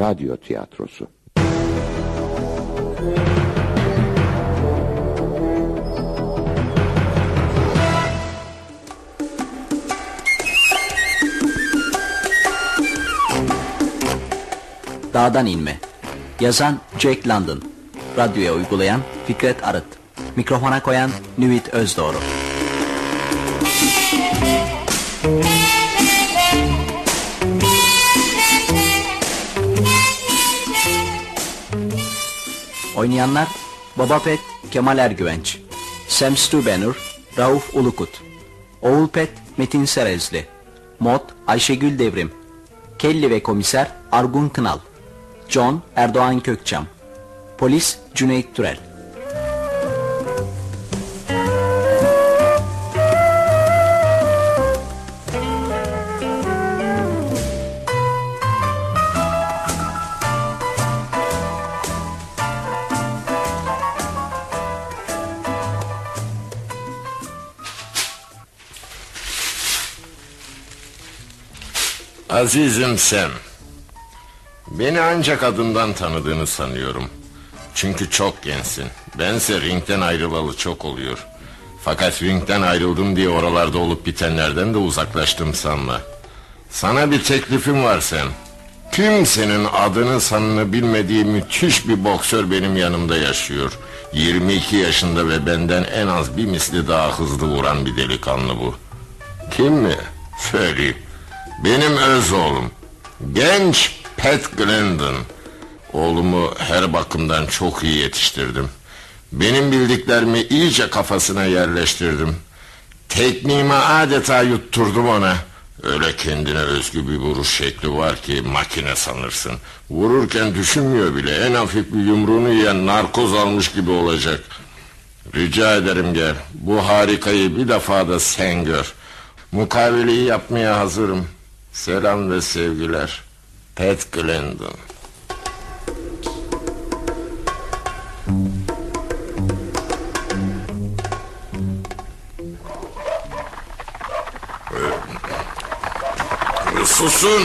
radyo tiyatrosu. Dağdan inme. Yazan Jack London. Radyoya uygulayan Fikret Arıt. Mikrofona koyan Nüvit Özdoğru. Oynayanlar Baba Pet Kemal Ergüvenç Sam Stubenur Rauf Ulukut Oğul Pet Metin Serezli Mod Ayşegül Devrim Kelly ve komiser Argun Kınal John Erdoğan Kökçam Polis Cüneyt Türel Azizim Sam. Beni ancak adından tanıdığını sanıyorum. Çünkü çok gençsin. Bense ringden ayrılalı çok oluyor. Fakat ringden ayrıldım diye oralarda olup bitenlerden de uzaklaştım sanma. Sana bir teklifim var Sam. Kimsenin adını sanını bilmediği müthiş bir boksör benim yanımda yaşıyor. 22 yaşında ve benden en az bir misli daha hızlı vuran bir delikanlı bu. Kim mi? Söyleyeyim. Benim öz oğlum. Genç Pat Glendon. Oğlumu her bakımdan çok iyi yetiştirdim. Benim bildiklerimi iyice kafasına yerleştirdim. Tekniğimi adeta yutturdum ona. Öyle kendine özgü bir vuruş şekli var ki makine sanırsın. Vururken düşünmüyor bile. En hafif bir yumruğunu yiyen narkoz almış gibi olacak. Rica ederim gel. Bu harikayı bir defa da sen gör. Mukaveleyi yapmaya hazırım. Selam ve sevgiler. Pat Glendon. Susun!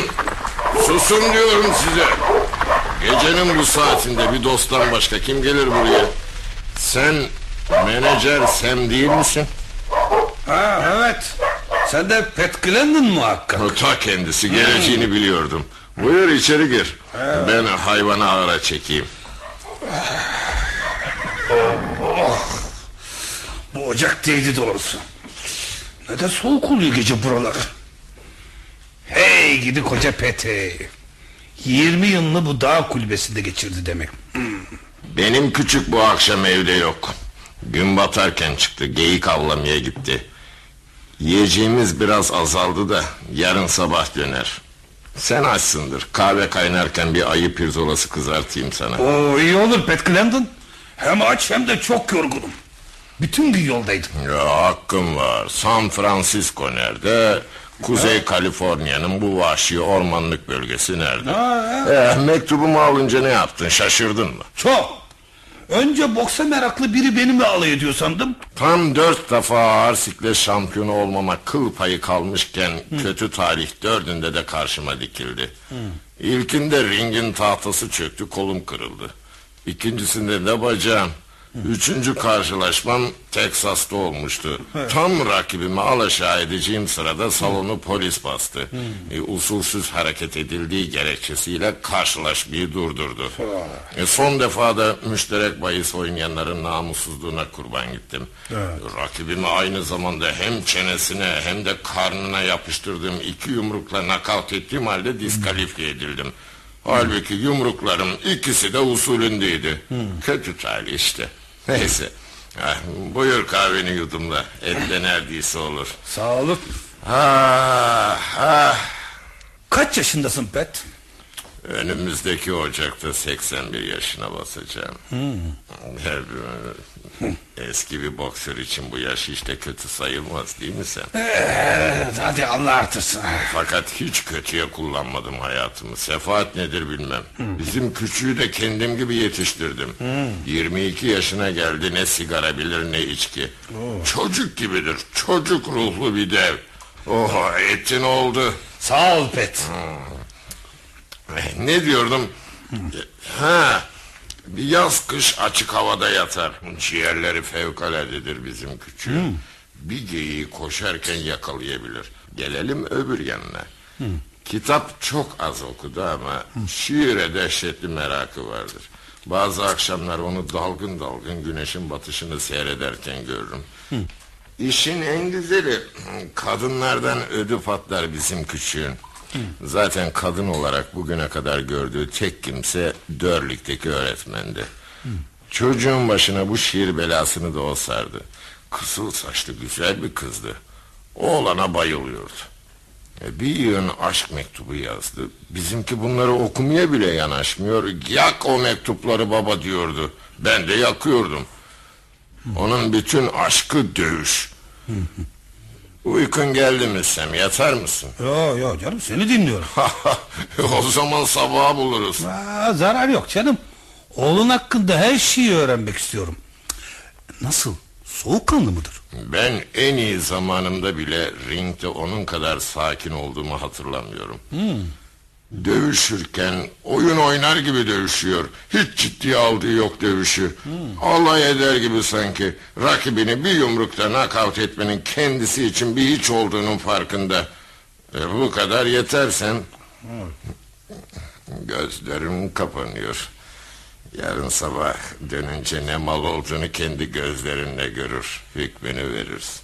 Susun diyorum size. Gecenin bu saatinde bir dosttan başka kim gelir buraya? Sen menajer Sam değil misin? Ha evet. Sen de Pat Glendon muhakkak. Ta kendisi geleceğini biliyordum. Buyur içeri gir. Ben hayvanı ağıra çekeyim. Bu ocak değdi doğrusu. Ne de soğuk oluyor gece buraları. Hey gidi koca Pete. 20 yılını bu dağ kulübesinde geçirdi demek. Benim küçük bu akşam evde yok. Gün batarken çıktı. Geyik avlamaya gitti. Yiyeceğimiz biraz azaldı da yarın sabah döner. Sen açsındır. Kahve kaynarken bir ayı pirzolası kızartayım sana. Oo iyi olur Pat Glendon. Hem aç hem de çok yorgunum. Bütün gün yoldaydım. Ya hakkım var. San Francisco nerede? Kuzey Kaliforniya'nın bu vahşi ormanlık bölgesi nerede? Ha, Eh, mektubumu alınca ne yaptın? Şaşırdın mı? Çok. Önce boksa meraklı biri benimle alay ediyor sandım. Tam dört defa ağır siklet şampiyonu olmama kıl payı kalmışken kötü talih dördünde de karşıma dikildi. İlkinde ringin tahtası çöktü kolum kırıldı. İkincisinde de bacağım. Üçüncü karşılaşmam Teksas'ta olmuştu. Tam rakibimi alaşağı edeceğim sırada salonu polis bastı. E, usulsüz hareket edildiği gerekçesiyle karşılaşmayı durdurdu. E, son defa da müşterek bahis oynayanların namussuzluğuna kurban gittim. Rakibimi aynı zamanda hem çenesine hem de karnına yapıştırdığım iki yumrukla nakavt ettiğim halde diskalifiye edildim. Halbuki yumruklarım ikisi de usulündeydi. Kötü talih işte. Neyse. Ah, buyur kahveni yudumla. Etle neredeyse olur. Sağ olun. Ah, ah. Kaç yaşındasın Pat? Önümüzdeki Ocak'ta 81 yaşına basacağım. Her Eski bir boksör için bu yaş hiç de kötü sayılmaz değil mi sen? Evet, hadi Allah artırsın. Fakat hiç kötüye kullanmadım hayatımı. Sefaat nedir bilmem. Bizim küçüğü de kendim gibi yetiştirdim. 22 yaşına geldi ne sigara bilir ne içki. Çocuk gibidir. Çocuk ruhlu bir dev. Oh etin oldu. Sağ ol Pet. Eh, Ne diyordum? Ha, bir yaz kış açık havada yatar. Ciğerleri fevkaladedir bizim küçüğün. Bir geyiği koşarken yakalayabilir. Gelelim öbür yanına. Kitap çok az okudu ama şiire dehşetli merakı vardır. Bazı akşamlar onu dalgın dalgın güneşin batışını seyrederken görürüm. İşin en güzeli kadınlardan ödü patlar bizim küçüğün. Zaten kadın olarak bugüne kadar gördüğü tek kimse Dörlük'teki öğretmendi. Çocuğun başına bu şiir belasını da o sardı. Kısıl saçlı güzel bir kızdı. Oğlana bayılıyordu. E, bir yığın aşk mektubu yazdı. Bizimki bunları okumaya bile yanaşmıyor. Yak o mektupları baba diyordu. Ben de yakıyordum. Onun bütün aşkı dövüş. Uykun geldi mi Sem yatar mısın? Yo yo canım seni dinliyorum. o zaman sabaha buluruz. Aa, zarar yok canım. Oğlun hakkında her şeyi öğrenmek istiyorum. Nasıl? Soğukkanlı mıdır? Ben en iyi zamanımda bile ringde onun kadar sakin olduğumu hatırlamıyorum. Dövüşürken oyun oynar gibi dövüşüyor. Hiç ciddiye aldığı yok dövüşü. Alay eder gibi sanki. Rakibini bir yumrukta nakavt etmenin kendisi için bir hiç olduğunun farkında. E, bu kadar yetersen... Gözlerim kapanıyor. Yarın sabah dönünce ne mal olduğunu kendi gözlerinle görür. Hükmünü verirsin.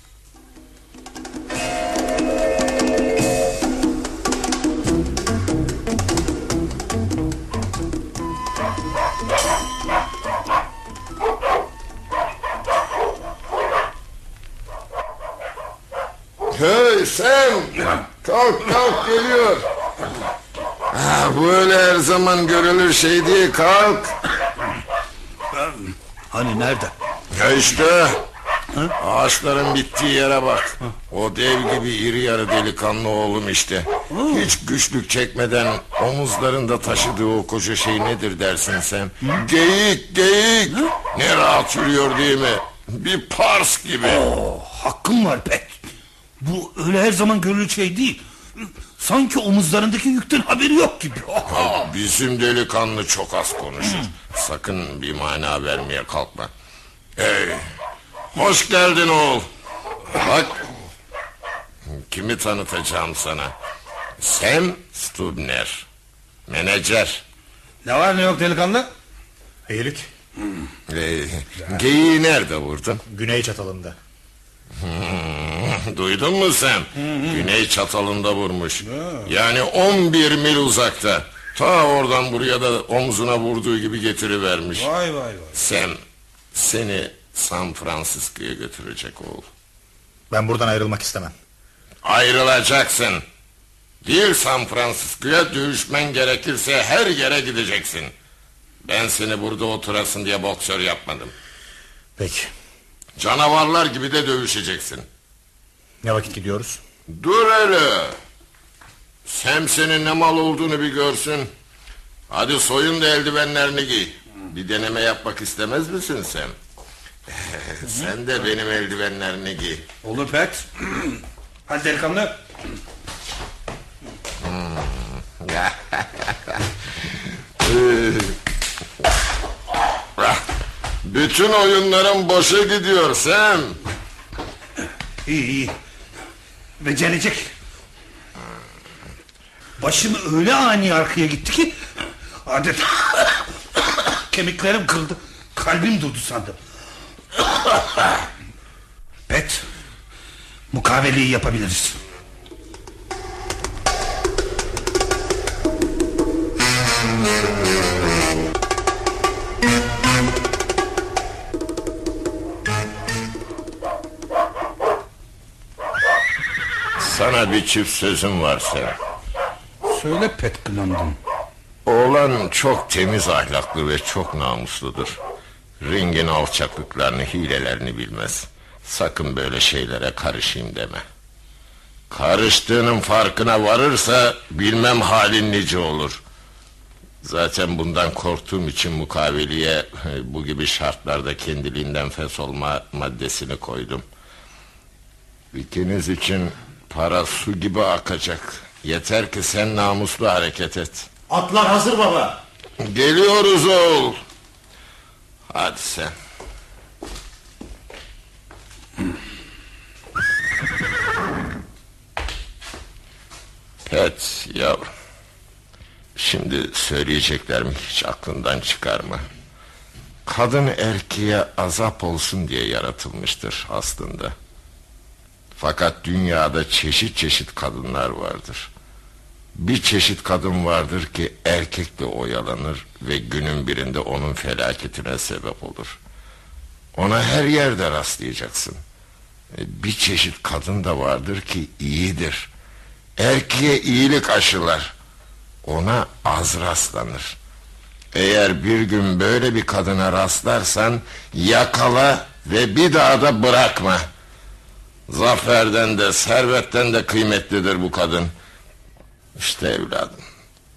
Hey Sam! Kalk kalk geliyor. Ha, bu öyle her zaman görülür şey değil kalk. Hani nerede? Ya işte ağaçların bittiği yere bak. O dev gibi iri yarı delikanlı oğlum işte. Hiç güçlük çekmeden omuzlarında taşıdığı o koca şey nedir dersin sen? Geyik geyik. Ne rahat yürüyor değil mi? Bir pars gibi. Oo, hakkın var pek. Bu öyle her zaman görülür şey değil. Sanki omuzlarındaki yükten haberi yok gibi. Ha, Bizim delikanlı çok az konuşur. Sakın bir mana vermeye kalkma. Hey, hoş geldin oğul. Bak, kimi tanıtacağım sana. Sam Stubner, menajer. Ne var ne yok delikanlı? İyilik. Ee, geyiği nerede vurdun? Güney çatalında. Hmm, Duydun mu sen? Güney çatalında vurmuş. Yani 11 mil uzakta. Ta oradan buraya da omzuna vurduğu gibi getirivermiş. Vay vay vay. Sam seni San Francisco'ya götürecek oğul. Ben buradan ayrılmak istemem. Ayrılacaksın. Değil San Francisco'ya dövüşmen gerekirse her yere gideceksin. Ben seni burada oturasın diye boksör yapmadım. Peki. Canavarlar gibi de dövüşeceksin. Ne vakit gidiyoruz? Dur hele. Sam senin ne mal olduğunu bir görsün. Hadi soyun da eldivenlerini giy. Bir deneme yapmak istemez misin Sam? Sen de benim eldivenlerini giy. Olur pet. Hadi delikanlı. Bütün oyunların boşa gidiyor Sam. İyi iyi. Becerecek. Başım öyle ani arkaya gitti ki adeta kemiklerim kırıldı. Kalbim durdu sandım. Pet. Mukaveleyi yapabiliriz. Sana bir çift sözüm var Sam. Söyle Pet Glendon. Oğlan çok temiz ahlaklı ve çok namusludur. Ringin alçaklıklarını, hilelerini bilmez. Sakın böyle şeylere karışayım deme. Karıştığının farkına varırsa bilmem halin nice olur. Zaten bundan korktuğum için mukaveliye bu gibi şartlarda kendiliğinden fes olma maddesini koydum. İkiniz için para su gibi akacak. Yeter ki sen namuslu hareket et. Atlar hazır baba. Geliyoruz oğul. Hadi sen. Pet yavrum. Şimdi söyleyeceklerimi hiç aklından çıkarma. Kadın erkeğe azap olsun diye yaratılmıştır aslında. Fakat dünyada çeşit çeşit kadınlar vardır. Bir çeşit kadın vardır ki erkekle oyalanır ve günün birinde onun felaketine sebep olur. Ona her yerde rastlayacaksın. E, Bir çeşit kadın da vardır ki iyidir. Erkeğe iyilik aşılar. Ona az rastlanır. Eğer bir gün böyle bir kadına rastlarsan yakala ve bir daha da bırakma. Zaferden de servetten de kıymetlidir bu kadın. İşte evladım.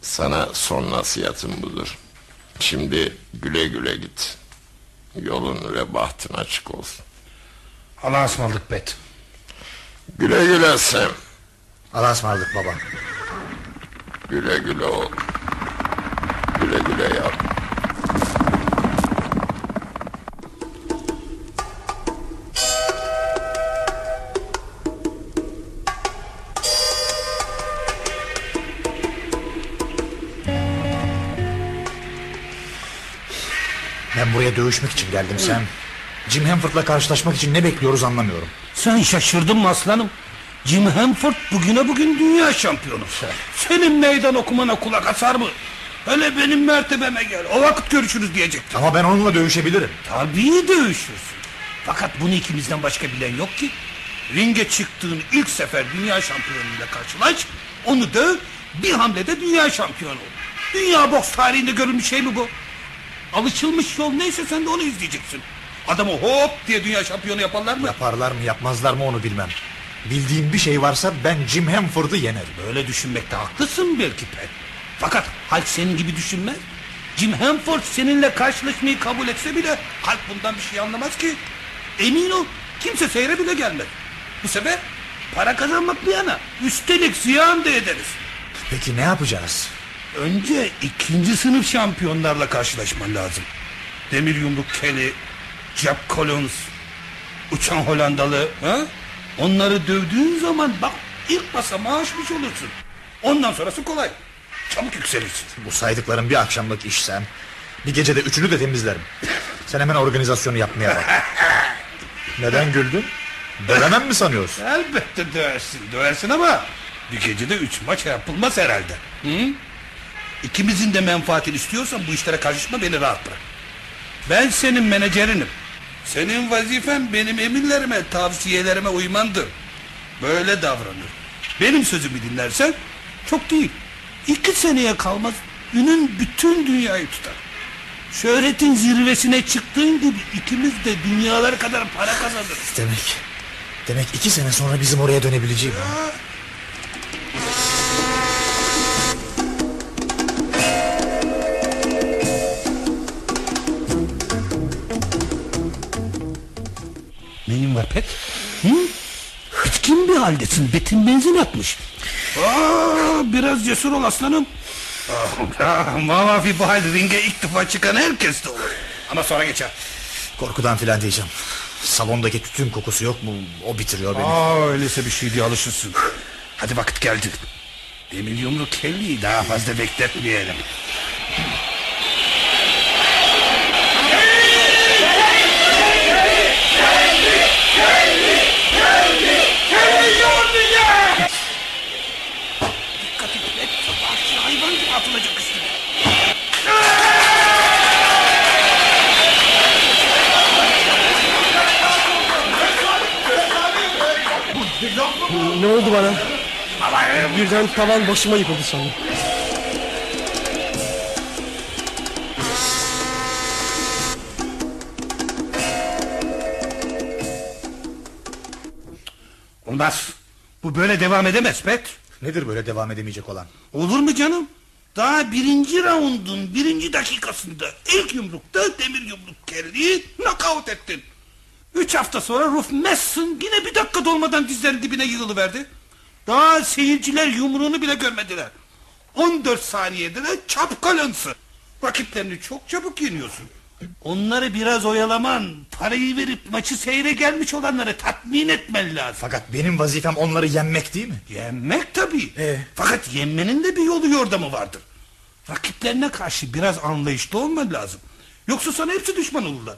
Sana son nasihatim budur. Şimdi güle güle git. Yolun ve bahtın açık olsun. Allah'a ısmarladık Pet. Güle güle Sam. Allah'a ısmarladık baba. Güle güle oğlum. Güle güle yavrum. Ben buraya dövüşmek için geldim sen. Jim Hanford'la karşılaşmak için ne bekliyoruz anlamıyorum. Sen şaşırdın mı aslanım? Jim Hanford bugüne bugün dünya şampiyonu. Senin meydan okumana kulak asar mı? Hele benim mertebeme gel. O vakit görüşürüz diyecektim. Ama ben onunla dövüşebilirim. Tabii dövüşürsün. Fakat bunu ikimizden başka bilen yok ki. Ringe çıktığın ilk sefer dünya şampiyonuyla karşılaş. Onu döv. Bir hamlede dünya şampiyonu ol. Dünya boks tarihinde görülmüş şey mi bu? Alışılmış yol neyse sen de onu izleyeceksin. Adamı hop diye dünya şampiyonu yaparlar mı? Yaparlar mı yapmazlar mı onu bilmem. Bildiğim bir şey varsa ben Jim Hanford'u yenerim. Böyle düşünmekte haklısın belki Pet. Fakat halk senin gibi düşünmez. Jim Hanford seninle karşılaşmayı kabul etse bile halk bundan bir şey anlamaz ki. Emin ol kimse seyre bile gelmez. Bu sefer para kazanmak bir yana üstelik ziyan da ederiz. Peki ne yapacağız? Önce ikinci sınıf şampiyonlarla karşılaşman lazım. Demir yumruk Kelly, Jack Collins, uçan Hollandalı. Ha? Onları dövdüğün zaman bak ilk basamağı aşmış olursun. Ondan sonrası kolay. Çabuk yükselirsin. Bu saydıklarım bir akşamlık işsem bir gecede üçünü de temizlerim. Sen hemen organizasyonu yapmaya bak. Neden güldün? Dövemem mi sanıyorsun? Elbette döversin. Döversin ama bir gecede üç maç yapılmaz herhalde. Hı? İkimizin de menfaatini istiyorsan bu işlere karışma beni rahat bırak. Ben senin menajerinim. Senin vazifen benim emirlerime, tavsiyelerime uymandır. Böyle davranır. Benim sözümü dinlersen çok değil. İki seneye kalmaz ünün bütün dünyayı tutar. Şöhretin zirvesine çıktığın gibi ikimiz de dünyalar kadar para kazanırız. Demek demek iki sene sonra bizim oraya dönebileceğim. ha? Neyin var Pet? Hı? Bitkin bir haldesin. Betin benzin atmış. Aa, biraz cesur ol aslanım. Ah, Mamafi bu halde ringe ilk defa çıkan herkes de olur. Ama sonra geçer. Korkudan filan diyeceğim. Salondaki tütün kokusu yok mu? O bitiriyor beni. Aa, öyleyse bir şey diye alışırsın. Hadi vakit geldi. Demir yumruk Kelly'yi daha fazla bekletmeyelim. Ne oldu bana? Birden tavan başıma yıkıldı sandım. Olmaz. Bu böyle devam edemez Pet. Nedir böyle devam edemeyecek olan? Olur mu canım? Daha birinci raundun birinci dakikasında ilk yumrukta demir yumruk Kelly'yi knockout ettin. Üç hafta sonra Ruf Messon yine bir dakika dolmadan dizlerin dibine yığılıverdi. Daha seyirciler yumruğunu bile görmediler. 14 saniyede de Chap Collins'ı. Rakiplerini çok çabuk yeniyorsun. Onları biraz oyalaman, parayı verip maçı seyre gelmiş olanları tatmin etmen lazım. Fakat benim vazifem onları yenmek değil mi? Yenmek tabii. Ee? Fakat yenmenin de bir yolu yordamı vardır. Rakiplerine karşı biraz anlayışlı olman lazım. Yoksa sana hepsi düşman olurlar.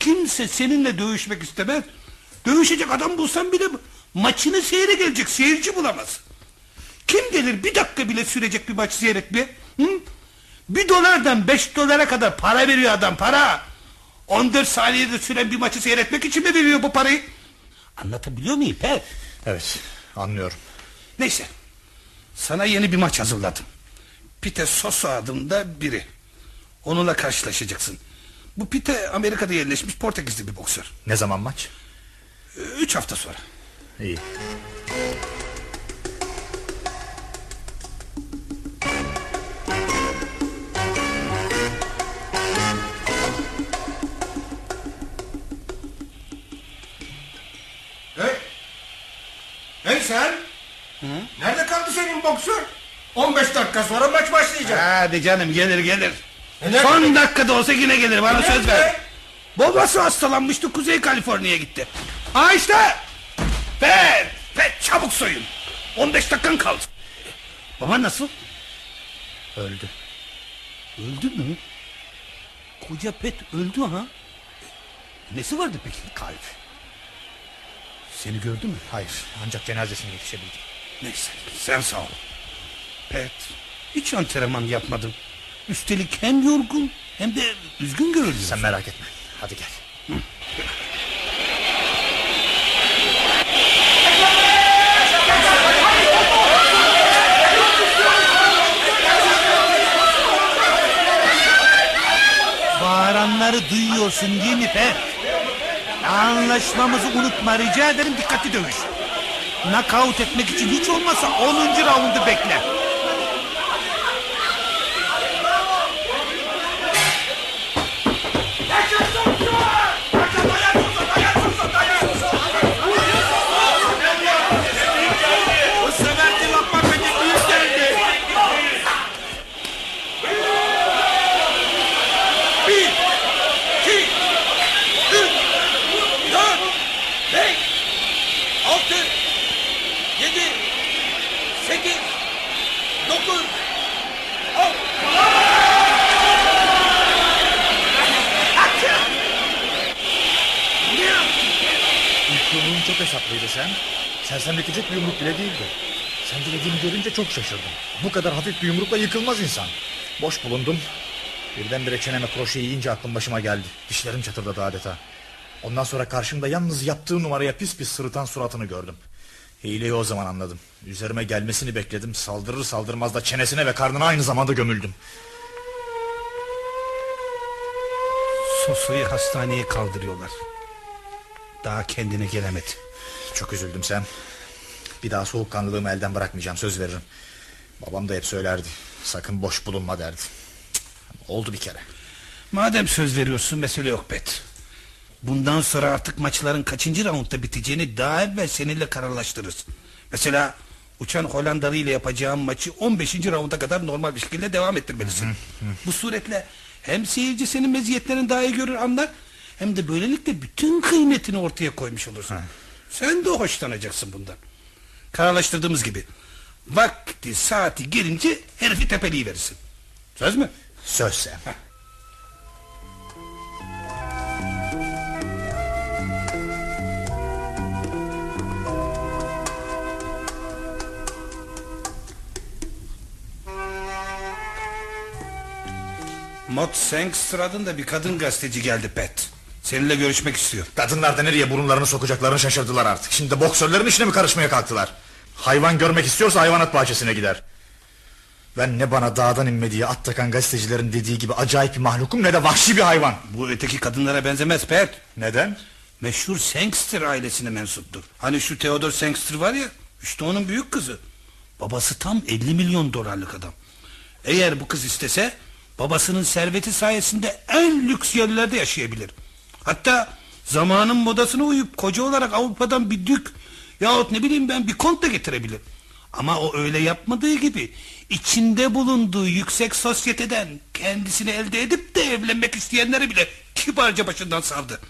Kimse seninle dövüşmek istemez. Dövüşecek adam bulsan bile maçını seyre gelecek seyirci bulamaz. Kim gelir bir dakika bile sürecek bir maç seyretmeye? Hı? Bir dolardan beş dolara kadar para veriyor adam para. 14 saniyede süren bir maçı seyretmek için mi veriyor bu parayı? Anlatabiliyor muyum Pep? Evet anlıyorum. Neyse. Sana yeni bir maç hazırladım. Pite Soso adında biri. Onunla karşılaşacaksın. Bu Pite Amerika'da yerleşmiş Portekizli bir boksör. Ne zaman maç? Ee, Üç hafta sonra. İyi. Hey! Hey sen! Nerede kaldı senin boksör? 15 dakika sonra maç başlayacak. Hadi canım gelir gelir. Nerede Son dakikada olsa yine gelir bana E söz ver. Babası hastalanmıştı Kuzey Kaliforniya'ya gitti. Ha işte. Pet, pet çabuk soyun. 15 dakikan kaldı. Baban nasıl? Öldü. Öldü mü? Koca pet öldü ha? Nesi vardı peki? Kalp. Seni gördü mü? Hayır ancak cenazesine yetişebildim. Neyse sen sağ ol. Pet hiç antrenman yapmadın. Üstelik hem yorgun hem de üzgün görünüyorsun. Sen merak etme. Hadi gel. Bağıranları duyuyorsun değil mi Pet? Anlaşmamızı unutma rica ederim dikkatli dövüş. Knockout etmek için hiç olmazsa 10. raundu bekle. Bir yumruk bile değildi. Sen dilediğini görünce çok şaşırdım. Bu kadar hafif bir yumrukla yıkılmaz insan. Boş bulundum. Birdenbire çeneme kroşe yiyince aklım başıma geldi. Dişlerim çatırdadı adeta. Ondan sonra karşımda yalnız yaptığı numaraya pis pis sırıtan suratını gördüm. Hileyi o zaman anladım. Üzerime gelmesini bekledim. Saldırır saldırmaz da çenesine ve karnına aynı zamanda gömüldüm. Soso'yu hastaneye kaldırıyorlar. Daha kendine gelemedi. Çok üzüldüm sen. Bir daha soğukkanlılığımı elden bırakmayacağım söz veririm. Babam da hep söylerdi. Sakın boş bulunma derdi. Oldu bir kere. Madem söz veriyorsun mesele yok Pet. Bundan sonra artık maçların kaçıncı raundda biteceğini daha evvel seninle kararlaştırırız. Mesela uçan Hollandalı ile yapacağım maçı 15. raunda kadar normal bir şekilde devam ettirmelisin. Bu suretle hem seyirci senin meziyetlerini daha iyi görür anlar hem de böylelikle bütün kıymetini ortaya koymuş olursun. Sen de hoşlanacaksın bundan. Kararlaştırdığımız gibi vakti saati gelince herifi tepeliği verirsin. Söz mü? Söz sen. Mott Sangster adında bir kadın gazeteci geldi Pet. Seninle görüşmek istiyor. Kadınlar da nereye burunlarını sokacaklarını şaşırdılar artık. Şimdi de boksörlerin işine mi karışmaya kalktılar? Hayvan görmek istiyorsa hayvanat bahçesine gider. Ben ne bana dağdan inme diye at takan gazetecilerin dediği gibi acayip bir mahlukum ne de vahşi bir hayvan. Bu öteki kadınlara benzemez Pet. Neden? Meşhur Sangster ailesine mensuptur. Hani şu Theodore Sangster var ya işte onun büyük kızı. Babası tam 50 milyon dolarlık adam. Eğer bu kız istese babasının serveti sayesinde en lüks yerlerde yaşayabilir. Hatta zamanın modasına uyup koca olarak Avrupa'dan bir dük yahut ne bileyim ben bir kont da getirebilir. Ama o öyle yapmadığı gibi içinde bulunduğu yüksek sosyeteden kendisini elde edip de evlenmek isteyenleri bile kibarca başından savdı.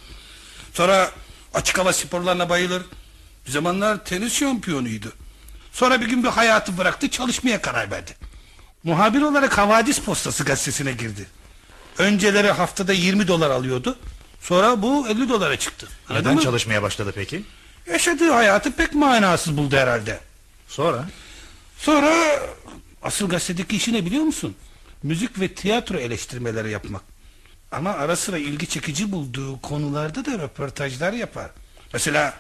Sonra açık hava sporlarına bayılır. Bir zamanlar tenis şampiyonuydu. Sonra bir gün bir hayatı bıraktı çalışmaya karar verdi. Muhabir olarak Havadis Postası gazetesine girdi. Önceleri haftada 20 dolar alıyordu. Sonra bu 50 dolara çıktı. Anladın Neden mı? çalışmaya başladı peki? Yaşadığı hayatı pek manasız buldu herhalde. Sonra? Sonra asıl gazetedeki işi ne biliyor musun? Müzik ve tiyatro eleştirmeleri yapmak. Ama ara sıra ilgi çekici bulduğu konularda da röportajlar yapar. Mesela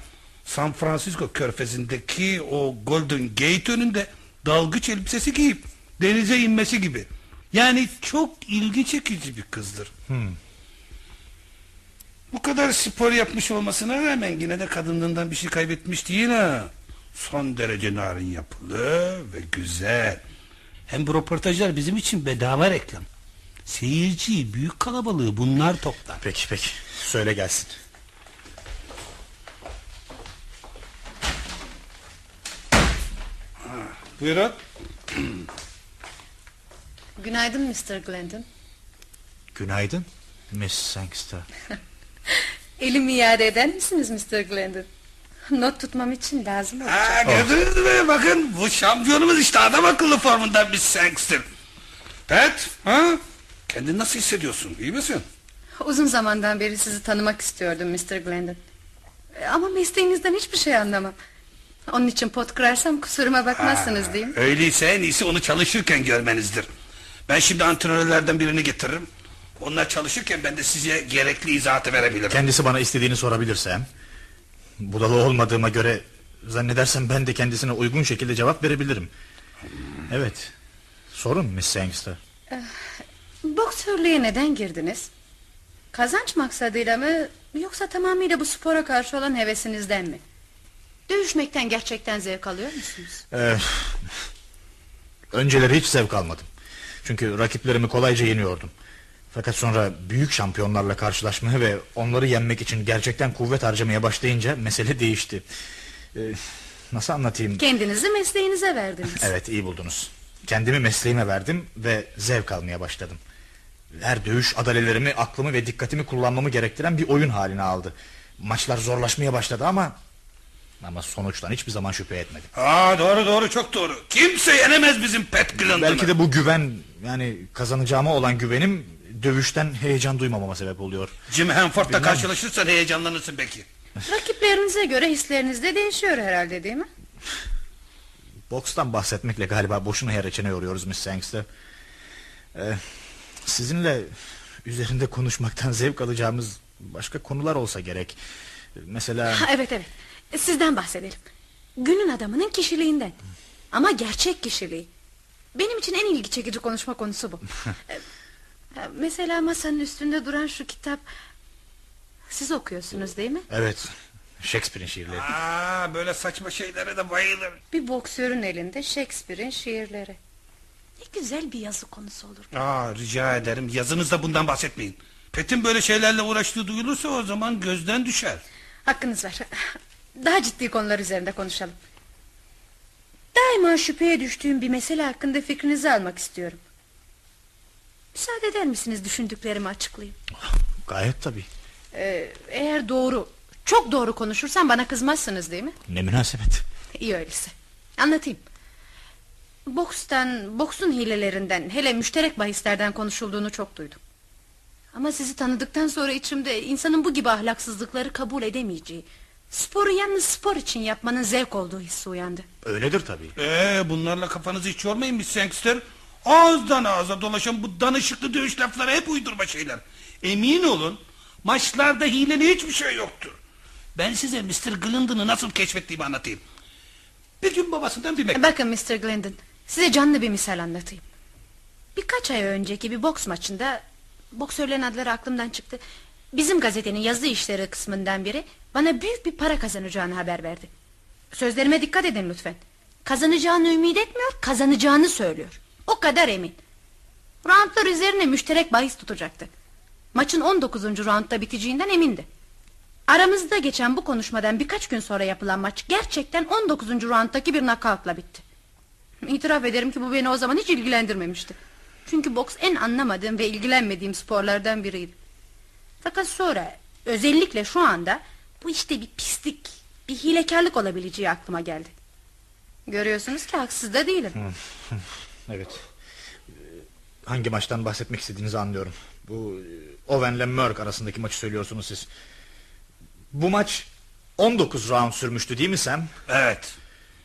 San Francisco körfezindeki o Golden Gate önünde dalgıç elbisesi giyip denize inmesi gibi. Yani çok ilgi çekici bir kızdır. Bu kadar spor yapmış olmasına rağmen yine de kadınlığından bir şey kaybetmiş değil ha. Son derece narin yapılı ve güzel. Hem bu röportajlar bizim için bedava reklam. Seyirciyi, büyük kalabalığı bunlar toplar. Peki peki. Söyle gelsin. Buyurun. Günaydın Mr. Glendon. Günaydın Miss Sangster. Elimi iade eder misiniz Mr. Glendon? Not tutmam için lazım olacak. Ha, gördünüz mü? Bakın bu şampiyonumuz işte adam akıllı formundan bir Sangster. Pat, ha? Kendini nasıl hissediyorsun? İyi misin? Uzun zamandan beri sizi tanımak istiyordum Mr. Glendon. E, Ama mesleğinizden hiçbir şey anlamam. Onun için pot kırarsam kusuruma bakmazsınız değil mi? Öyleyse en iyisi onu çalışırken görmenizdir. Ben şimdi antrenörlerden birini getiririm. Onlar çalışırken ben de size gerekli izahatı verebilirim. Kendisi bana istediğini sorabilirse. Budalı olmadığıma göre zannedersem ben de kendisine uygun şekilde cevap verebilirim. Evet. Sorun Miss Sangster. Boksörlüğe neden girdiniz? Kazanç maksadıyla mı yoksa tamamıyla bu spora karşı olan hevesinizden mi? Dövüşmekten gerçekten zevk alıyor musunuz? Ee, önceleri hiç zevk almadım. Çünkü rakiplerimi kolayca yeniyordum. Fakat sonra büyük şampiyonlarla karşılaşmaya ve onları yenmek için gerçekten kuvvet harcamaya başlayınca mesele değişti. Ee, nasıl anlatayım? Kendinizi mesleğinize verdiniz. Evet iyi buldunuz. Kendimi mesleğime verdim ve zevk almaya başladım. Her dövüş adalelerimi, aklımı ve dikkatimi kullanmamı gerektiren bir oyun haline aldı. Maçlar zorlaşmaya başladı ama... Ama sonuçtan hiçbir zaman şüphe etmedim. Aa, doğru doğru çok doğru. Kimse yenemez bizim Pat Glendon'u. Belki de bu güven yani kazanacağıma olan güvenim dövüşten heyecan duymamama sebep oluyor. Jim Hanford'la karşılaşırsan heyecanlanırsın belki. Rakiplerinize göre hisleriniz de değişiyor herhalde değil mi? Bokstan bahsetmekle galiba boşuna her reçene yoruyoruz Miss Sangster. Ee, sizinle üzerinde konuşmaktan zevk alacağımız başka konular olsa gerek. Mesela Ha, evet evet. Sizden bahsedelim. Günün adamının kişiliğinden. Ama gerçek kişiliği. Benim için en ilgi çekici konuşma konusu bu. Ee, Mesela masanın üstünde duran şu kitap... Siz okuyorsunuz değil mi? evet Shakespeare'in şiirleri. Aa, böyle saçma şeylere de bayılır. Bir boksörün elinde Shakespeare'in şiirleri. Ne güzel bir yazı konusu olur. Aa, rica ederim yazınızda bundan bahsetmeyin. Pet'in böyle şeylerle uğraştığı duyulursa o zaman gözden düşer. Hakkınız var. Daha ciddi konular üzerinde konuşalım. Daima şüpheye düştüğüm bir mesele hakkında fikrinizi almak istiyorum. Müsaade eder misiniz düşündüklerimi açıklayayım? Gayet tabii. Ee, eğer doğru, çok doğru konuşursam bana kızmazsınız değil mi? Ne münasebet. İyi öyleyse. Anlatayım. Bokstan, boksun hilelerinden, hele müşterek bahislerden konuşulduğunu çok duydum. Ama sizi tanıdıktan sonra içimde insanın bu gibi ahlaksızlıkları kabul edemeyeceği, sporu yalnız spor için yapmanın zevk olduğu hissi uyandı. Öyledir tabii. Ee, bunlarla kafanızı hiç yormayın Miss Sangster. Ağızdan ağza dolaşan bu danışıklı dövüş lafları hep uydurma şeyler. Emin olun maçlarda hileli hiçbir şey yoktur. Ben size Mr. Glendon'ı nasıl keşfettiğimi anlatayım. Bir gün babasından bir mektup. Bakın Mr. Glendon, size canlı bir misal anlatayım. Birkaç ay önceki bir boks maçında, boksörlerin adları aklımdan çıktı. Bizim gazetenin yazı işleri kısmından biri bana büyük bir para kazanacağını haber verdi. Sözlerime dikkat edin lütfen. Kazanacağını ümit etmiyor, kazanacağını söylüyor. Kadar emin. Roundlar üzerine müşterek bahis tutacaktı. Maçın 19. roundda biteceğinden emindi. Aramızda geçen bu konuşmadan birkaç gün sonra yapılan maç gerçekten 19. rounddaki bir knockoutla bitti. İtiraf ederim ki bu beni o zaman hiç ilgilendirmemişti. Çünkü boks en anlamadığım ve ilgilenmediğim sporlardan biriydi. Fakat sonra özellikle şu anda bu işte bir pislik, bir hilekarlık olabileceği aklıma geldi. Görüyorsunuz ki haksız da değilim. Evet. Ee, Hangi maçtan bahsetmek istediğinizi anlıyorum. Bu e, Owen'le Merck arasındaki maçı söylüyorsunuz siz. Bu maç 19 round sürmüştü değil mi Sam? Evet.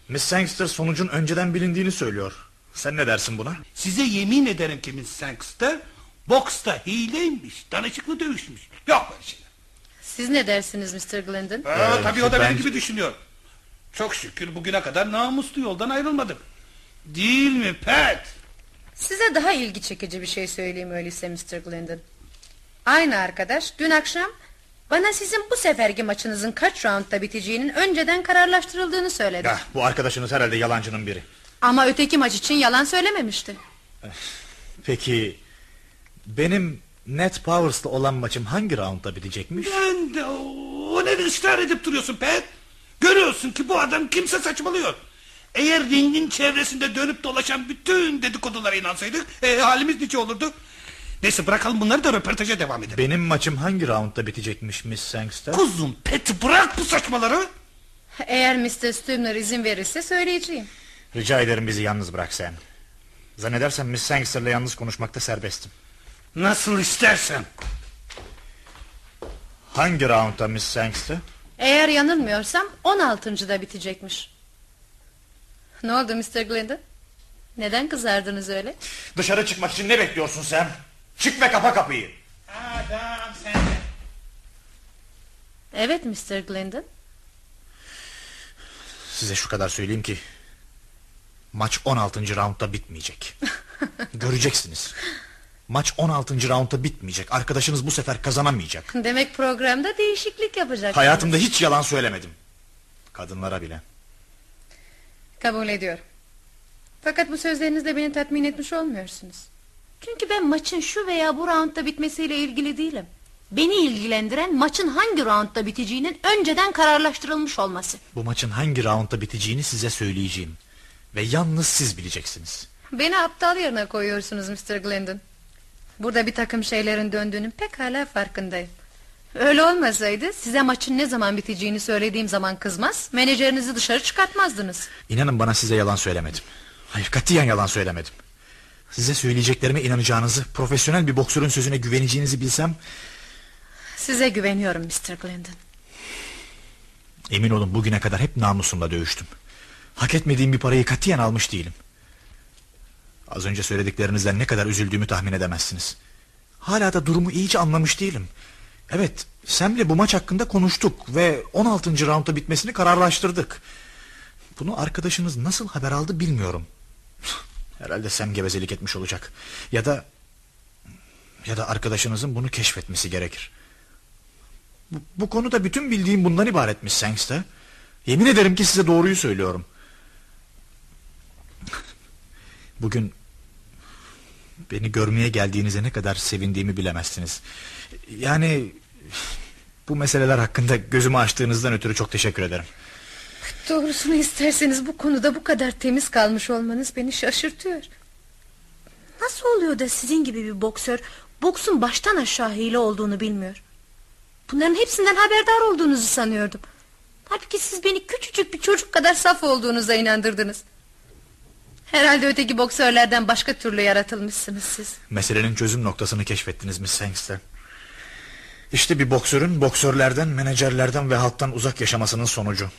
Miss Sangster sonucun önceden bilindiğini söylüyor. Sen ne dersin buna? Size yemin ederim ki Miss Sangster boksta hileymiş, danışıklı dövüşmüş. Yok böyle şeyler. Siz ne dersiniz Mr. Glendon? Aa, tabii o da ben- benim gibi düşünüyor. Çok şükür bugüne kadar namuslu yoldan ayrılmadık. Değil mi Pat? Size daha ilgi çekici bir şey söyleyeyim öyleyse Mr. Glendon. Aynı arkadaş dün akşam bana sizin bu seferki maçınızın kaç roundda biteceğinin önceden kararlaştırıldığını söyledi. Ya, bu arkadaşınız herhalde yalancının biri. Ama öteki maç için yalan söylememişti. Peki benim Net Powers'la olan maçım hangi roundda bitecekmiş? Ben de o, o ne ısrar edip duruyorsun Pat? Görüyorsun ki bu adam kimse saçmalıyor. Eğer ringin çevresinde dönüp dolaşan bütün dedikodulara inansaydık e, halimiz nice olurdu. Neyse bırakalım bunları da röportaja devam edelim. Benim maçım hangi roundda bitecekmiş Miss Sangster? Kuzum Pat bırak bu saçmaları. Eğer Mr. Stumner izin verirse söyleyeceğim. Rica ederim bizi yalnız bırak sen. Zannedersem Miss Sangster'la yalnız konuşmakta serbestim. Nasıl istersen. Hangi roundda Miss Sangster? Eğer yanılmıyorsam 16.da bitecekmiş. Ne oldu Mr. Glendon? Neden kızardınız öyle? Dışarı çıkmak için ne bekliyorsun sen? Çık ve kapa kapıyı. Adam sen Evet Mr. Glendon. Size şu kadar söyleyeyim ki... Maç 16. roundda bitmeyecek. Göreceksiniz. Maç 16. roundda bitmeyecek. Arkadaşınız bu sefer kazanamayacak. Demek programda değişiklik yapacak. Hayatımda hiç yalan söylemedim. Kadınlara bile. Kabul ediyorum. Fakat bu sözlerinizle beni tatmin etmiş olmuyorsunuz. Çünkü ben maçın şu veya bu roundda bitmesiyle ilgili değilim. Beni ilgilendiren maçın hangi roundda biteceğinin önceden kararlaştırılmış olması. Bu maçın hangi roundda biteceğini size söyleyeceğim. Ve yalnız siz bileceksiniz. Beni aptal yerine koyuyorsunuz Mr. Glendon. Burada bir takım şeylerin döndüğünün pekala farkındayım. Öyle olmasaydı size maçın ne zaman biteceğini söylediğim zaman kızmaz... ...menajerinizi dışarı çıkartmazdınız. İnanın bana size yalan söylemedim. Hayır katiyen yalan söylemedim. Size söyleyeceklerime inanacağınızı, profesyonel bir boksörün sözüne güveneceğinizi bilsem... Size güveniyorum Mr. Glendon. Emin olun bugüne kadar hep namusumla dövüştüm. Hak etmediğim bir parayı katiyen almış değilim. Az önce söylediklerinizden ne kadar üzüldüğümü tahmin edemezsiniz. Hala da durumu iyice anlamış değilim. Evet, Sam'le bu maç hakkında konuştuk ve 16. roundda bitmesini kararlaştırdık. Bunu arkadaşınız nasıl haber aldı bilmiyorum. Herhalde Sam gevezelik etmiş olacak. Ya da ya da arkadaşınızın bunu keşfetmesi gerekir. Bu, bu konuda bütün bildiğim bundan ibaretmiş Sangster. Yemin ederim ki size doğruyu söylüyorum. Bugün beni görmeye geldiğinize ne kadar sevindiğimi bilemezsiniz. Yani bu meseleler hakkında gözümü açtığınızdan ötürü çok teşekkür ederim. Doğrusunu isterseniz bu konuda bu kadar temiz kalmış olmanız beni şaşırtıyor. Nasıl oluyor da sizin gibi bir boksör boksun baştan aşağı hile olduğunu bilmiyor? Bunların hepsinden haberdar olduğunuzu sanıyordum. Halbuki siz beni küçücük bir çocuk kadar saf olduğunuza inandırdınız. Herhalde öteki boksörlerden başka türlü yaratılmışsınız siz. Meselenin çözüm noktasını keşfettiniz Miss Sangster. İşte bir boksörün boksörlerden, menajerlerden ve halktan uzak yaşamasının sonucu.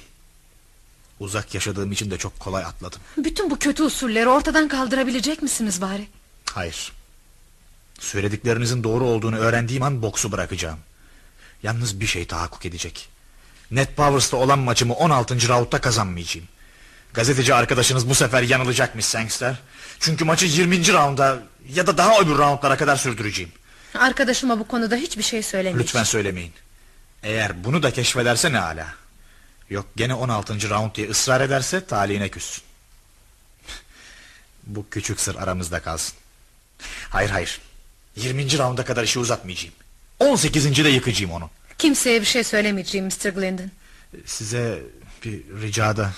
Uzak yaşadığım için de çok kolay atladım. Bütün bu kötü usulleri ortadan kaldırabilecek misiniz bari? Hayır. Söylediklerinizin doğru olduğunu öğrendiğim an boksu bırakacağım. Yalnız bir şey tahakkuk edecek. Net Powers'ta olan maçımı 16. roundda kazanmayacağım. Gazeteci arkadaşınız bu sefer yanılacakmış Sangster. Çünkü maçı 20. rounda ya da daha öbür roundlara kadar sürdüreceğim. Arkadaşıma bu konuda hiçbir şey söylemeyin. Lütfen söylemeyin. Eğer bunu da keşfederse ne ala. Yok gene 16. round diye ısrar ederse talihine küssün. bu küçük sır aramızda kalsın. Hayır hayır. 20. rounda kadar işi uzatmayacağım. 18. de yıkacağım onu. Kimseye bir şey söylemeyeceğim Mr. Glendon. Size bir ricada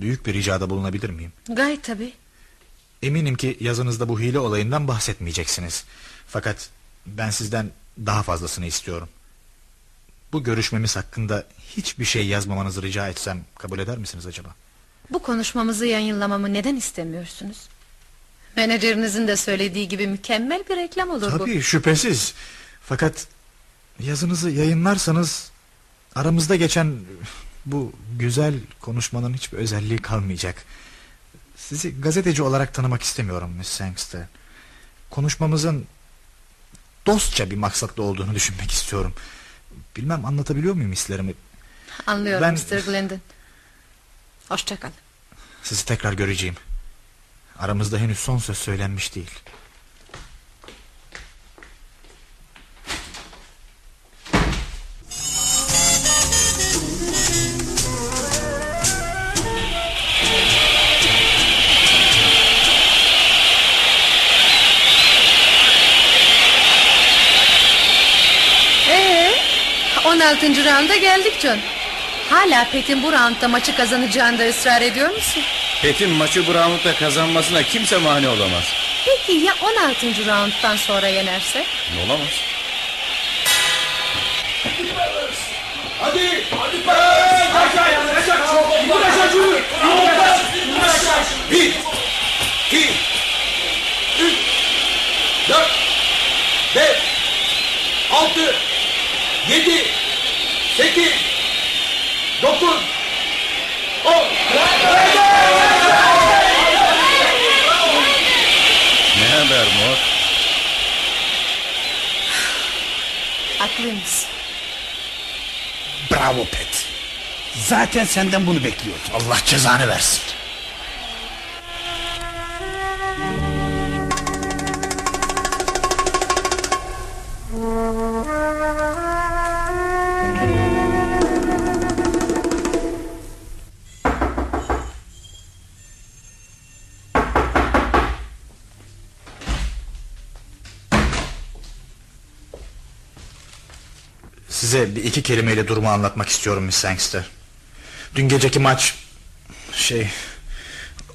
Büyük bir ricada bulunabilir miyim? Gayet tabii. Eminim ki yazınızda bu hile olayından bahsetmeyeceksiniz. Fakat ben sizden daha fazlasını istiyorum. Bu görüşmemiz hakkında hiçbir şey yazmamanızı rica etsem kabul eder misiniz acaba? Bu konuşmamızı yayınlamamı neden istemiyorsunuz? Menajerinizin de söylediği gibi mükemmel bir reklam olur bu. Tabii şüphesiz. Fakat yazınızı yayınlarsanız aramızda geçen bu güzel konuşmanın hiçbir özelliği kalmayacak. Sizi gazeteci olarak tanımak istemiyorum Miss Sangster. Konuşmamızın dostça bir maksatlı olduğunu düşünmek istiyorum. Bilmem anlatabiliyor muyum hislerimi? Anlıyorum Ben- Mr. Glendon. Hoşça kal. Sizi tekrar göreceğim. Aramızda henüz son söz söylenmiş değil. 16. rounda geldik John. Hala Pet'in bu roundda maçı kazanacağında ısrar ediyor musun? Pet'in maçı bu roundda kazanmasına kimse mani olamaz. Peki ya 16. rounddan sonra yenerse? Olamaz. Hadi. Hadi be. Aşağı. Aşağı. İndir aşağı şunu. Bir. iki, Üç. Dört. Beş. Altı. Yedi. Sekiz. Dokuz. On. Ne haber mor? Haklıymış. Bravo Pet. Zaten senden bunu bekliyordum. Allah cezanı versin. Size bir iki kelimeyle durumu anlatmak istiyorum Miss Sangster. Dün geceki maç... Şey...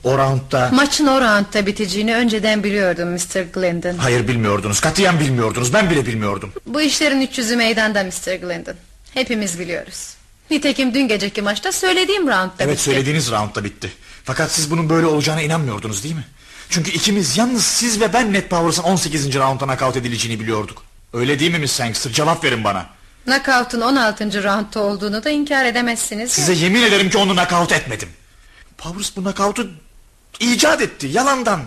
O roundda... Maçın o roundda biteceğini önceden biliyordum Mr. Glendon. Hayır bilmiyordunuz. Katiyen bilmiyordunuz. Ben bile bilmiyordum. Bu işlerin üç yüzü meydanda Mr. Glendon. Hepimiz biliyoruz. Nitekim dün geceki maçta söylediğim roundda Evet bitti. söylediğiniz roundda bitti. Fakat siz bunun böyle olacağına inanmıyordunuz değil mi? Çünkü ikimiz yalnız siz ve ben Ned Powers'ın 18. roundda nakavt edileceğini biliyorduk. Öyle değil mi Miss Sangster? Cevap verin bana. Knockout'un 16. roundda olduğunu da inkar edemezsiniz. ya. Size yemin ederim ki onu nakavt etmedim. Powers bu nakavtı icat etti. Yalandan.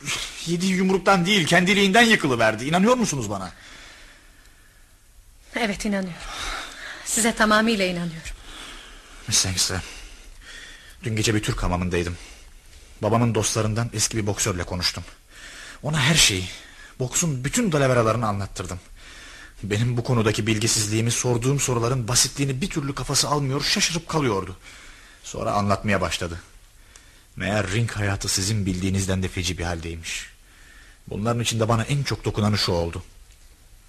Yediği yumruktan değil kendiliğinden yıkılıverdi. İnanıyor musunuz bana? Evet inanıyorum. Size tamamıyla inanıyorum. Miss Sangster. Dün gece bir Türk hamamındaydım. Babamın dostlarından eski bir boksörle konuştum. Ona her şeyi, boksun bütün dalaveralarını anlattırdım. Benim bu konudaki bilgisizliğimi sorduğum soruların basitliğini bir türlü kafası almıyor şaşırıp kalıyordu. Sonra anlatmaya başladı. Meğer ring hayatı sizin bildiğinizden de feci bir haldeymiş. Bunların içinde bana en çok dokunanı şu oldu.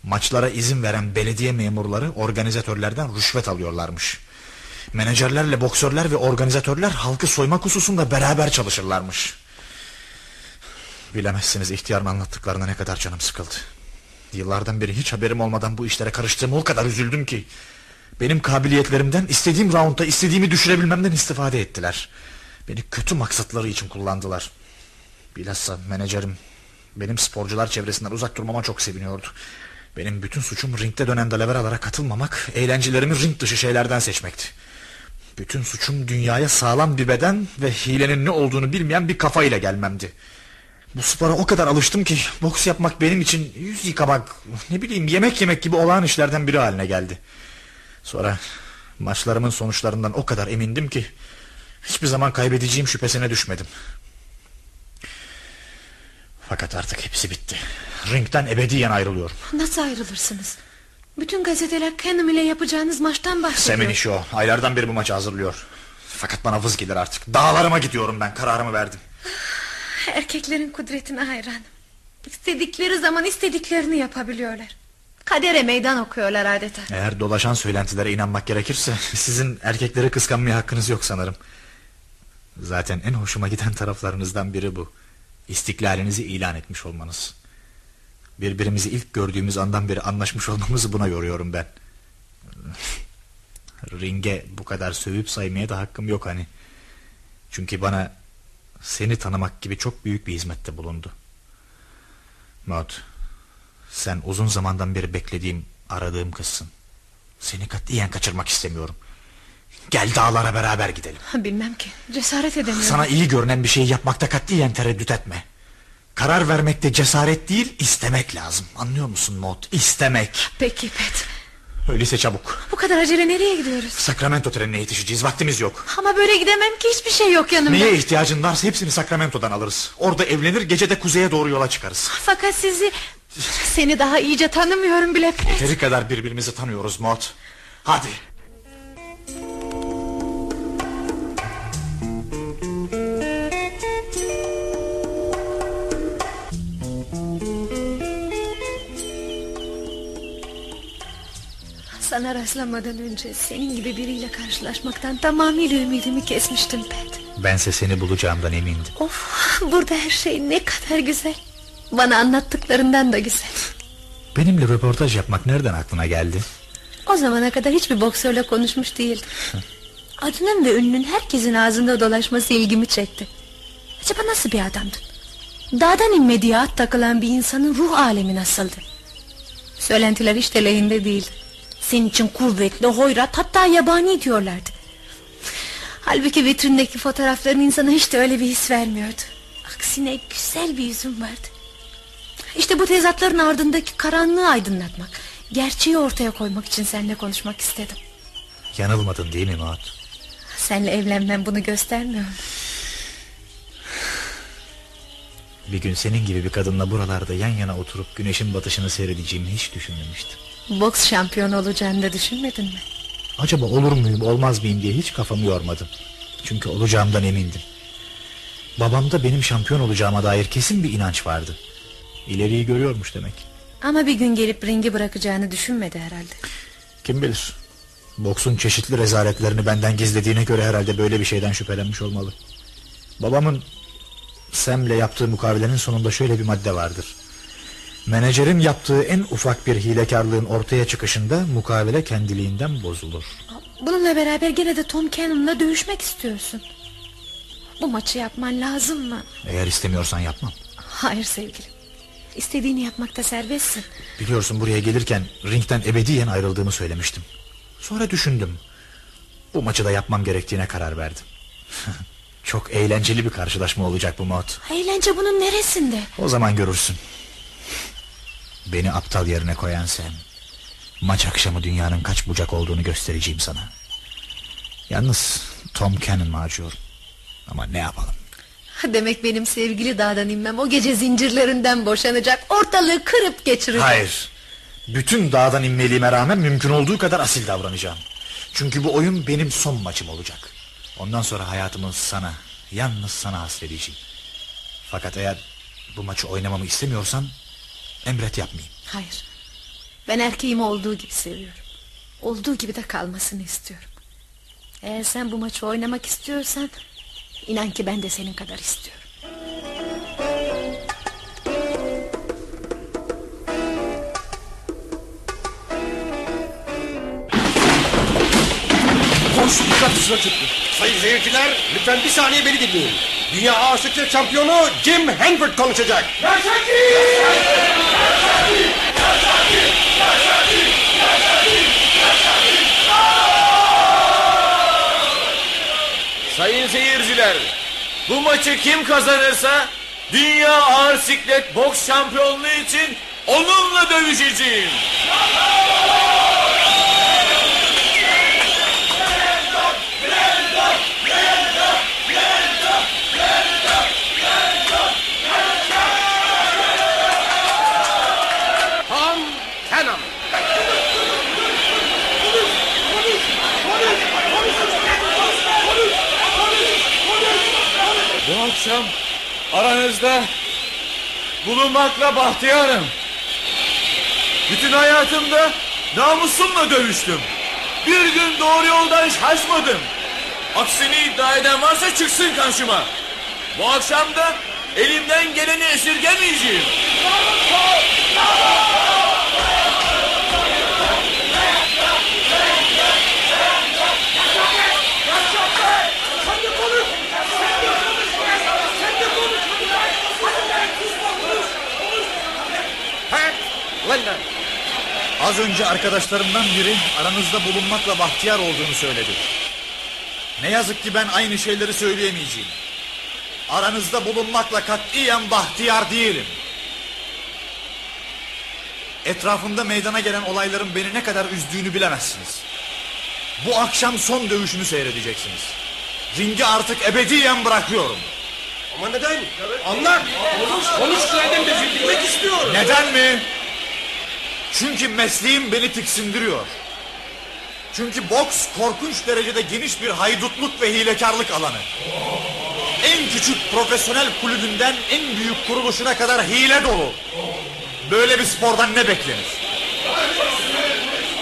Maçlara izin veren belediye memurları organizatörlerden rüşvet alıyorlarmış. Menajerlerle boksörler ve organizatörler halkı soymak hususunda beraber çalışırlarmış. Bilemezsiniz ihtiyarın anlattıklarına ne kadar canım sıkıldı. Yıllardan beri hiç haberim olmadan bu işlere karıştığıma o kadar üzüldüm ki. Benim kabiliyetlerimden istediğim roundda istediğimi düşürebilmemden istifade ettiler. Beni kötü maksatları için kullandılar. Bilhassa menajerim benim sporcular çevresinden uzak durmama çok seviniyordu. Benim bütün suçum ringde dönen dalaveralara katılmamak, eğlencelerimi ring dışı şeylerden seçmekti. Bütün suçum dünyaya sağlam bir beden ve hilenin ne olduğunu bilmeyen bir kafayla gelmemdi. Bu spora o kadar alıştım ki boks yapmak benim için yüz yıkamak, ne bileyim yemek yemek gibi olağan işlerden biri haline geldi. Sonra maçlarımın sonuçlarından o kadar emindim ki hiçbir zaman kaybedeceğim şüphesine düşmedim. Fakat artık hepsi bitti. Ringden ebediyen ayrılıyorum. Nasıl ayrılırsınız? Bütün gazeteler Canham ile yapacağınız maçtan bahsediyor. Semin işi o. Aylardan beri bu maçı hazırlıyor. Fakat bana vız gelir artık. Dağlarıma gidiyorum ben. Kararımı verdim. Erkeklerin kudretine hayranım. İstedikleri zaman istediklerini yapabiliyorlar. Kadere meydan okuyorlar adeta. Eğer dolaşan söylentilere inanmak gerekirse sizin erkekleri kıskanmaya hakkınız yok sanırım. Zaten en hoşuma giden taraflarınızdan biri bu. İstiklalinizi ilan etmiş olmanız. Birbirimizi ilk gördüğümüz andan beri anlaşmış olmamızı buna yoruyorum ben. Ringe bu kadar sövüp saymaya da hakkım yok hani. Çünkü bana seni tanımak gibi çok büyük bir hizmette bulundu. Maud, sen uzun zamandan beri beklediğim, aradığım kızsın. Seni katiyen kaçırmak istemiyorum. Gel dağlara beraber gidelim. Bilmem ki cesaret edemiyorum. Sana iyi görünen bir şeyi yapmakta katiyen tereddüt etme. Karar vermekte cesaret değil istemek lazım. Anlıyor musun Maud? İstemek. Peki Pet. Öyleyse çabuk. Bu kadar acele nereye gidiyoruz? Sakramento trenine yetişeceğiz. Vaktimiz yok. Ama böyle gidemem ki hiçbir şey yok yanımda. Neye ihtiyacın varsa hepsini Sacramento'dan alırız. Orada evlenir gece de kuzeye doğru yola çıkarız. Fakat sizi... Seni daha iyice tanımıyorum bile. Yeteri kadar birbirimizi tanıyoruz Maud. Hadi. Sana rastlamadan önce senin gibi biriyle karşılaşmaktan tamamıyla ümidimi kesmiştim Pet. Bense seni bulacağımdan emindim. Of burada her şey ne kadar güzel. Bana anlattıklarından da güzel. Benimle röportaj yapmak nereden aklına geldi? O zamana kadar hiçbir boksörle konuşmuş değildim. Adının ve ününün herkesin ağzında dolaşması ilgimi çekti. Acaba nasıl bir adamdın? Dağdan inmediği at takılan bir insanın ruh alemi nasıldı? Söylentiler hiç de lehinde değildi. Senin için kuvvetli, hoyrat hatta yabani diyorlardı. Halbuki vitrindeki fotoğrafların insana hiç de öyle bir his vermiyordu. Aksine güzel bir yüzün vardı. İşte bu tezatların ardındaki karanlığı aydınlatmak, gerçeği ortaya koymak için seninle konuşmak istedim. Yanılmadın değil mi Maud? Seninle evlenmem bunu göstermiyor mu? Bir gün senin gibi bir kadınla buralarda yan yana oturup güneşin batışını seyredeceğimi hiç düşünmemiştim. Boks şampiyonu olacağını da düşünmedin mi? Acaba olur muyum olmaz mıyım diye hiç kafamı yormadım. Çünkü olacağımdan emindim. Babamda benim şampiyon olacağıma dair kesin bir inanç vardı. İleriyi görüyormuş demek. Ama bir gün gelip ringi bırakacağını düşünmedi herhalde. Kim bilir. Boksun çeşitli rezaletlerini benden gizlediğine göre herhalde böyle bir şeyden şüphelenmiş olmalı. Babamın Sam'le yaptığı mukavelenin sonunda şöyle bir madde vardır. Menajerin yaptığı en ufak bir hilekarlığın ortaya çıkışında mukavele kendiliğinden bozulur. Bununla beraber gene de Tom Cannon'la dövüşmek istiyorsun. Bu maçı yapman lazım mı? Eğer istemiyorsan yapmam. Hayır sevgilim. İstediğini yapmakta serbestsin. Biliyorsun buraya gelirken ringden ebediyen ayrıldığımı söylemiştim. Sonra düşündüm. Bu maçı da yapmam gerektiğine karar verdim. Çok eğlenceli bir karşılaşma olacak bu mod. Eğlence bunun neresinde? O zaman görürsün. Beni aptal yerine koyan sen. Maç akşamı dünyanın kaç bucak olduğunu göstereceğim sana. Yalnız Tom Cannon macur. Ama ne yapalım? Demek benim sevgili dağdan inmem o gece zincirlerinden boşanacak. Ortalığı kırıp geçirecek. Hayır. Bütün dağdan inmeliğime rağmen mümkün olduğu kadar asil davranacağım. Çünkü bu oyun benim son maçım olacak. Ondan sonra hayatımı sana, yalnız sana hasredeceğim. Fakat eğer bu maçı oynamamı istemiyorsan emret yapmayayım. Hayır. Ben erkeğimi olduğu gibi seviyorum. Olduğu gibi de kalmasını istiyorum. Eğer sen bu maçı oynamak istiyorsan inan ki ben de senin kadar istiyorum. Koş dikkat hızına çıktı. Sayın seyirciler lütfen bir saniye beni dinleyin. Dünya ağır sıklık şampiyonu Jim Henford konuşacak. Sayın seyirciler, bu maçı kim kazanırsa Dünya Ağır Siklet Boks Şampiyonluğu için onunla dövüşeceğim. Tom akşam aranızda bulunmakla bahtiyarım. Bütün hayatımda namusumla dövüştüm. Bir gün doğru yoldan şaşmadım. Aksini iddia eden varsa çıksın karşıma. Bu akşam da elimden geleni esirgemeyeceğim. Az önce arkadaşlarımdan biri aranızda bulunmakla bahtiyar olduğunu söyledi. Ne yazık ki ben aynı şeyleri söyleyemeyeceğim. Aranızda bulunmakla katiyen bahtiyar değilim. Etrafımda meydana gelen olayların beni ne kadar üzdüğünü bilemezsiniz. Bu akşam son dövüşümü seyredeceksiniz. Ringi artık ebediyen bırakıyorum. Ama neden? Anlat. Konuş. Konuş Glendon bizi bilmek istiyorum. Neden mi? Çünkü mesleğim beni tiksindiriyor. Çünkü boks korkunç derecede geniş bir haydutluk ve hilekarlık alanı. En küçük profesyonel kulübünden en büyük kuruluşuna kadar hile dolu. Böyle bir spordan ne beklenir?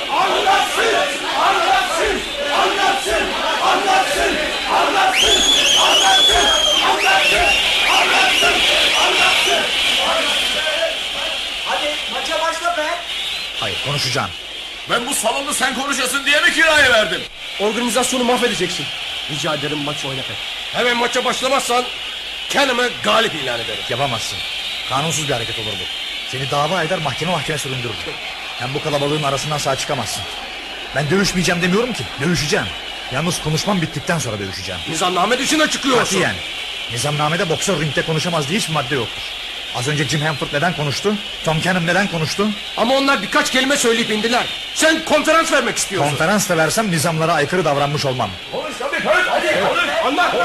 Hadi Hayır konuşacağım. Ben bu salonu sen konuşasın diye mi kiraya verdim? Organizasyonu mahvedeceksin. Rica ederim maçı oyna pek. Hemen maça başlamazsan kendimi galip ilan ederim. Yapamazsın. Kanunsuz bir hareket olur bu. Seni dava eder mahkeme mahkeme süründürür. Hem bu kalabalığın arasından sağ çıkamazsın. Ben dövüşmeyeceğim demiyorum ki. Dövüşeceğim. Yalnız konuşmam bittikten sonra dövüşeceğim. Nizamname dışına çıkıyorsun. Katiyen. Nizamnamede boksör ringde konuşamaz diye hiçbir madde yoktur. Az önce Jim Hanford neden konuştu? Tom Cannon neden konuştu? Ama onlar birkaç kelime söyleyip indiler. Sen konferans vermek istiyorsun. Konferans da versem nizamlara aykırı davranmış olmam. Konuş tabii konuş. Hadi konuş. Anlat.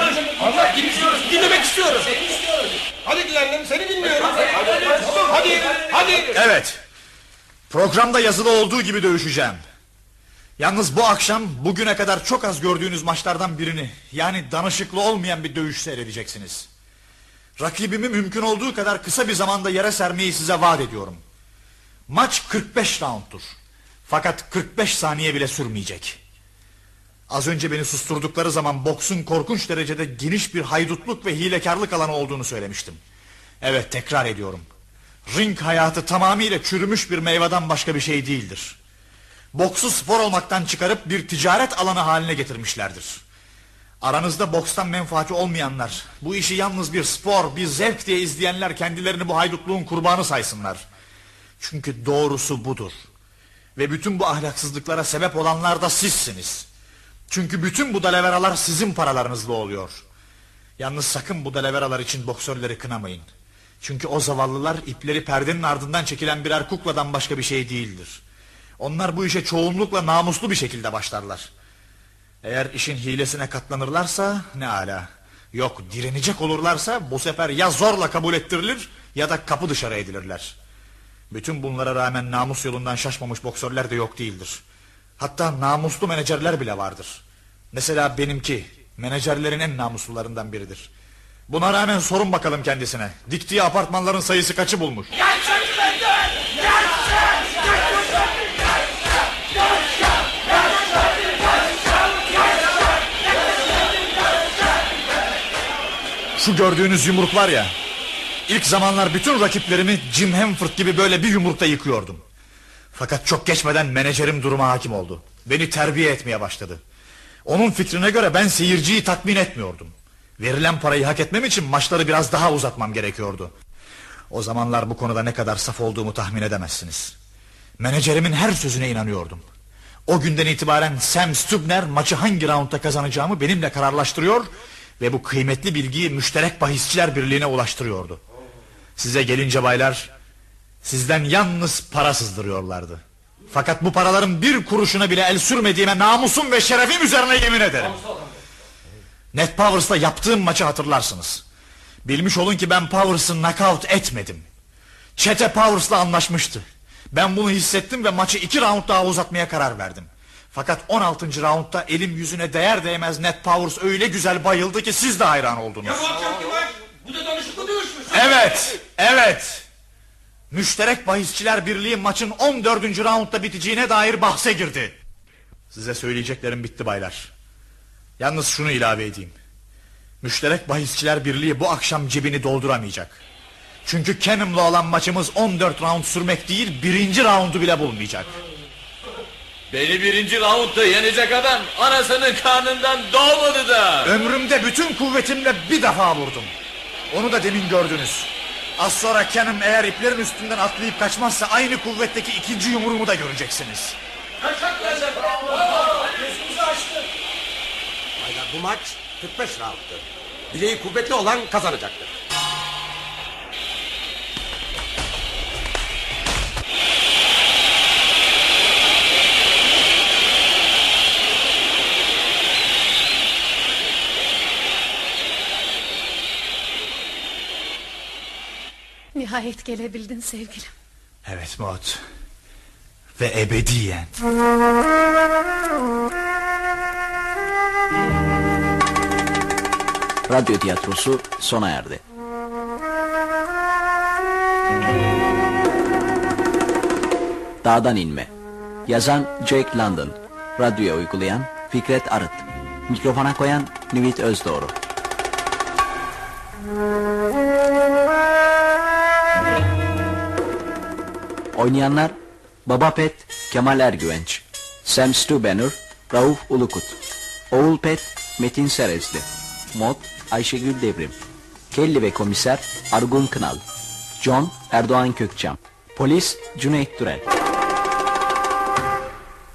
Anlat. Dinliyoruz. Dinlemek istiyoruz. Hadi Glendon seni dinliyorum. Hadi. Hadi. Evet. Programda yazılı olduğu gibi dövüşeceğim. Yalnız bu akşam bugüne kadar çok az gördüğünüz maçlardan birini yani danışıklı olmayan bir dövüş seyredeceksiniz. Rakibimi mümkün olduğu kadar kısa bir zamanda yere sermeyi size vaat ediyorum. Maç 45 roundtur. Fakat 45 saniye bile sürmeyecek. Az önce beni susturdukları zaman boksun korkunç derecede geniş bir haydutluk ve hilekarlık alanı olduğunu söylemiştim. Evet tekrar ediyorum. Ring hayatı tamamıyla çürümüş bir meyveden başka bir şey değildir. Boksu spor olmaktan çıkarıp bir ticaret alanı haline getirmişlerdir. Aranızda bokstan menfaati olmayanlar, bu işi yalnız bir spor, bir zevk diye izleyenler kendilerini bu haydutluğun kurbanı saysınlar. Çünkü doğrusu budur. Ve bütün bu ahlaksızlıklara sebep olanlar da sizsiniz. Çünkü bütün bu dalaveralar sizin paralarınızla oluyor. Yalnız sakın bu dalaveralar için boksörleri kınamayın. Çünkü o zavallılar ipleri perdenin ardından çekilen birer kukladan başka bir şey değildir. Onlar bu işe çoğunlukla namuslu bir şekilde başlarlar. Eğer işin hilesine katlanırlarsa ne ala. Yok direnecek olurlarsa bu sefer ya zorla kabul ettirilir ya da kapı dışarı edilirler. Bütün bunlara rağmen namus yolundan şaşmamış boksörler de yok değildir. Hatta namuslu menajerler bile vardır. Mesela benimki menajerlerin en namuslularından biridir. Buna rağmen sorun bakalım kendisine. Diktiği apartmanların sayısı kaçı bulmuş? Şu gördüğünüz yumruk var ya. İlk zamanlar bütün rakiplerimi Jim Hanford gibi böyle bir yumrukta yıkıyordum. Fakat çok geçmeden menajerim duruma hakim oldu. Beni terbiye etmeye başladı. Onun fikrine göre ben seyirciyi tatmin etmiyordum. Verilen parayı hak etmem için maçları biraz daha uzatmam gerekiyordu. O zamanlar bu konuda ne kadar saf olduğumu tahmin edemezsiniz. Menajerimin her sözüne inanıyordum. O günden itibaren Sam Stubner maçı hangi roundda kazanacağımı benimle kararlaştırıyor ve bu kıymetli bilgiyi müşterek bahisçiler birliğine ulaştırıyordu. Size gelince baylar sizden yalnız para sızdırıyorlardı. Fakat bu paraların bir kuruşuna bile el sürmediğime namusum ve şerefim üzerine yemin ederim. Net Powers'ta yaptığım maçı hatırlarsınız. Bilmiş olun ki ben Powers'ı knockout etmedim. Çete Powers'la anlaşmıştı. Ben bunu hissettim ve maçı iki round daha uzatmaya karar verdim. Fakat 16. roundda elim yüzüne değer değmez Net Powers öyle güzel bayıldı ki siz de hayran oldunuz. Bu da danışıklı dövüşmüş. Evet, evet. Müşterek bahisçiler birliği maçın 14. roundda biteceğine dair bahse girdi. Size söyleyeceklerim bitti baylar. Yalnız şunu ilave edeyim. Müşterek bahisçiler birliği bu akşam cebini dolduramayacak. Çünkü Kenim'le olan maçımız 14 round sürmek değil birinci roundu bile bulmayacak. Beni birinci roundda yenecek adam anasının karnından doğmadı da. Ömrümde bütün kuvvetimle bir defa vurdum. Onu da demin gördünüz. Az sonra Kenim eğer iplerin üstünden atlayıp kaçmazsa aynı kuvvetteki ikinci yumruğumu da göreceksiniz. Baylar bu maç 45 round'tır. Bileği kuvvetli olan kazanacaktır. Nihayet gelebildin sevgilim. Evet Maud. Ve ebediyen. Radyo tiyatrosu sona erdi. Dağdan inme. Yazan Jake London. Radyoya uygulayan Fikret Arıt. Mikrofona koyan Nivit Özdoğru. Oynayanlar Baba Pet, Kemal Ergüvenç, Sam Stubenur, Rauf Ulukut, Oğul Pet, Metin Serezli, Mod, Ayşegül Devrim, Kelly ve Komiser Argun Kınal, John Erdoğan Kökçam, Polis Cüneyt Türel.